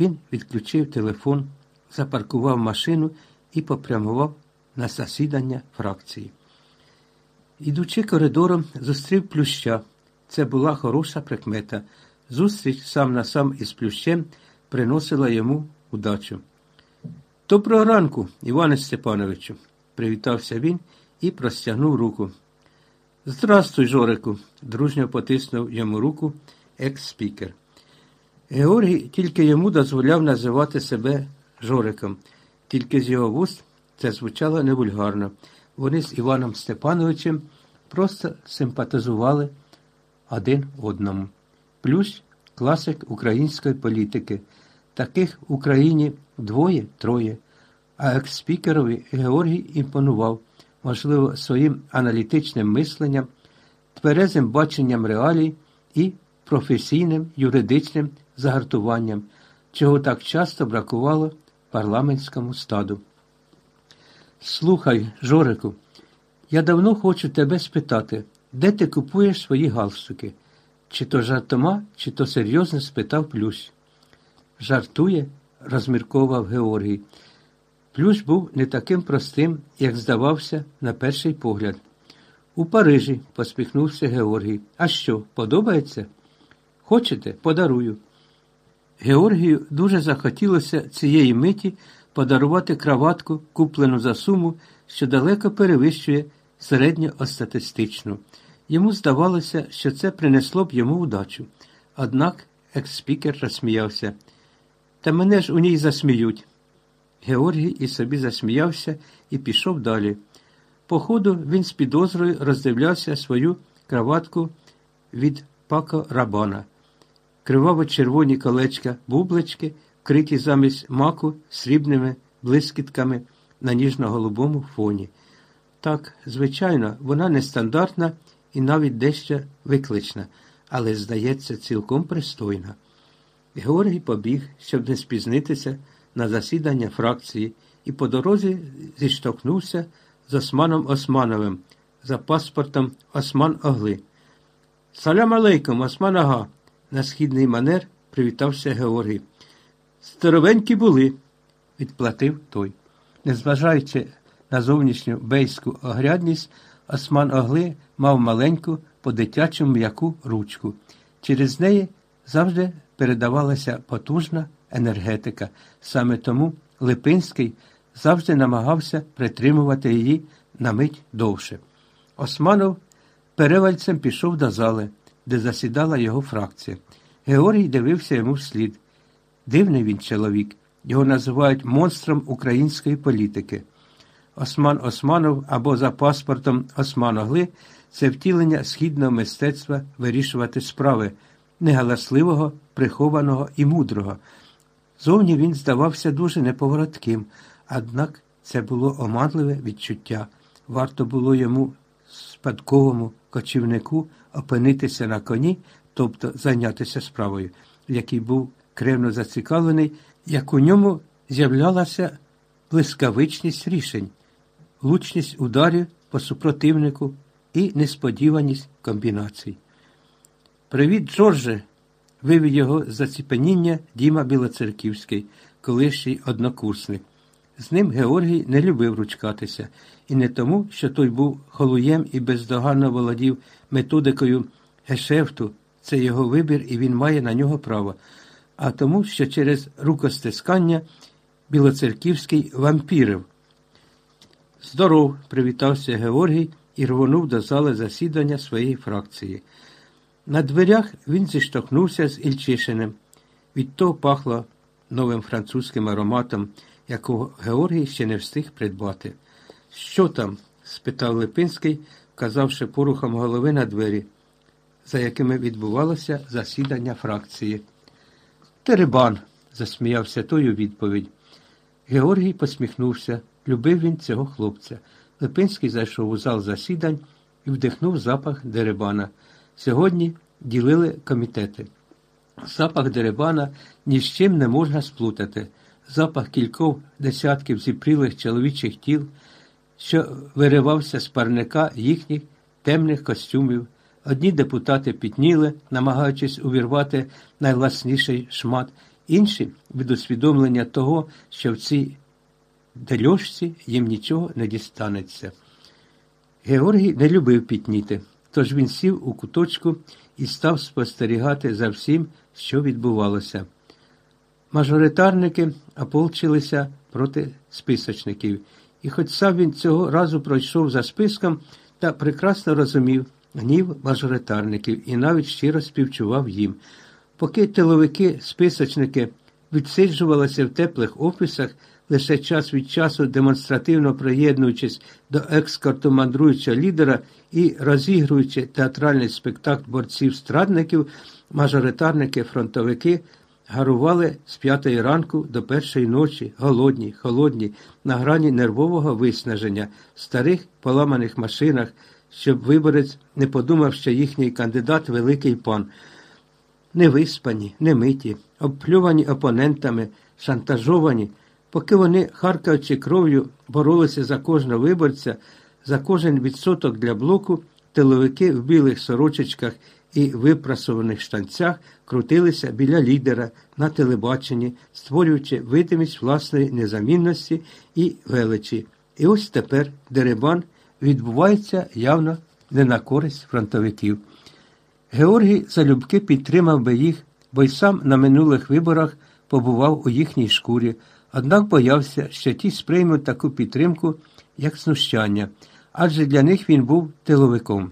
Він відключив телефон, запаркував машину і попрямував на засідання фракції. Ідучи коридором, зустрів плюща. Це була хороша прикмета. Зустріч сам на сам із плющем приносила йому удачу. Доброго ранку, Іване Степановичу, привітався він і простягнув руку. Здрастуй, Жорику, дружньо потиснув йому руку екс-спікер. Георгій тільки йому дозволяв називати себе Жориком, тільки з його вуст це звучало невульгарно. Вони з Іваном Степановичем просто симпатизували один одному. Плюс класик української політики. Таких в Україні двоє-троє, а екс-спікерові Георгій імпонував, можливо, своїм аналітичним мисленням, тверезим баченням реалій і професійним юридичним загартуванням, чого так часто бракувало парламентському стаду. Слухай, Жорику, я давно хочу тебе спитати, де ти купуєш свої галстуки? Чи то жартома, чи то серйозно спитав Плющ. Жартує, розмірковував Георгій. Плющ був не таким простим, як здавався на перший погляд. У Парижі, поспіхнувся Георгій. А що, подобається? Хочете, подарую. Георгію дуже захотілося цієї миті подарувати краватку, куплену за суму, що далеко перевищує середньостатистичну. Йому здавалося, що це принесло б йому удачу. Однак екс-спікер розсміявся. Та мене ж у ній засміють. Георгій і собі засміявся і пішов далі. По ходу він з підозрою роздивлявся свою краватку від Пако Рабана. Криваво-червоні колечка, бублички, вкриті замість маку срібними блискітками на ніжно-голубому фоні. Так, звичайно, вона нестандартна і навіть дещо виклична, але, здається, цілком пристойна. Георгій побіг, щоб не спізнитися на засідання фракції, і по дорозі зіштовхнувся з Османом Османовим за паспортом Осман Огли. Салям алейкум, Осман Ага, на східний манер привітався Георгій. Здоровенькі були, відплатив той. Незважаючи на зовнішню бейську огрядність, Осман Огли мав маленьку, по дитячому м'яку ручку. Через неї завжди передавалася потужна енергетика. Саме тому Липинський завжди намагався притримувати її на мить довше. Османов перевальцем пішов до зали, де засідала його фракція. Георгій дивився йому вслід. Дивний він чоловік. Його називають монстром української політики. Осман Османов або за паспортом Осман Огли це втілення східного мистецтва вирішувати справи, негаласливого, прихованого і мудрого. Зовні він здавався дуже неповоротким, однак це було оманливе відчуття. Варто було йому, спадковому кочівнику, опинитися на коні, тобто зайнятися справою, в якій був кривно зацікавлений, як у ньому з'являлася блискавичність рішень, лучність ударів по супротивнику і несподіваність комбінацій. Привіт, Джордже! вивів його з заціпеніння Діма Білоцерківський, колишній однокурсник. З ним Георгій не любив ручкатися, і не тому, що той був холуєм і бездоганно володів методикою гешефту, це його вибір, і він має на нього право, а тому, що через рукостискання Білоцерківський вампірив. Здоров, привітався Георгій і рвонув до зали засідання своєї фракції. На дверях він зіштовхнувся з Ільчишиним. Від того пахло новим французьким ароматом, якого Георгій ще не встиг придбати. Що там? спитав Липинський, вказавши порухом голови на двері, за якими відбувалося засідання фракції. Теребан, засміявся той у відповідь. Георгій посміхнувся. Любив він цього хлопця. Липинський зайшов у зал засідань і вдихнув запах деребана. Сьогодні ділили комітети. Запах деребана ні з чим не можна сплутати. Запах кількох десятків зіпрілих чоловічих тіл, що виривався з парника їхніх темних костюмів. Одні депутати пітніли, намагаючись увірвати найвласніший шмат, інші від усвідомлення того, що в цій дельошці їм нічого не дістанеться. Георгій не любив пітніти, тож він сів у куточку і став спостерігати за всім, що відбувалося. Мажоритарники ополчилися проти списочників, і хоч сам він цього разу пройшов за списком та прекрасно розумів гнів мажоритарників і навіть щиро співчував їм. Поки тиловики, списочники відсиджувалися в теплих офісах, лише час від часу демонстративно приєднуючись до екскорту мандруючого лідера і розігруючи театральний спектакль борців-страдників, мажоритарники, фронтовики гарували з п'ятої ранку до першої ночі, голодні, холодні, на грані нервового виснаження, в старих поламаних машинах, щоб виборець не подумав, що їхній кандидат великий пан. Невиспані, немиті, обплювані опонентами, шантажовані, поки вони, харкаючи кров'ю, боролися за кожного виборця, за кожен відсоток для блоку, тиловики в білих сорочечках і випрасованих штанцях крутилися біля лідера на телебаченні, створюючи видимість власної незамінності і величі. І ось тепер деребан відбувається явно не на користь фронтовиків. Георгій залюбки підтримав би їх, бо й сам на минулих виборах побував у їхній шкурі, однак боявся, що ті сприймуть таку підтримку, як знущання, адже для них він був тиловиком.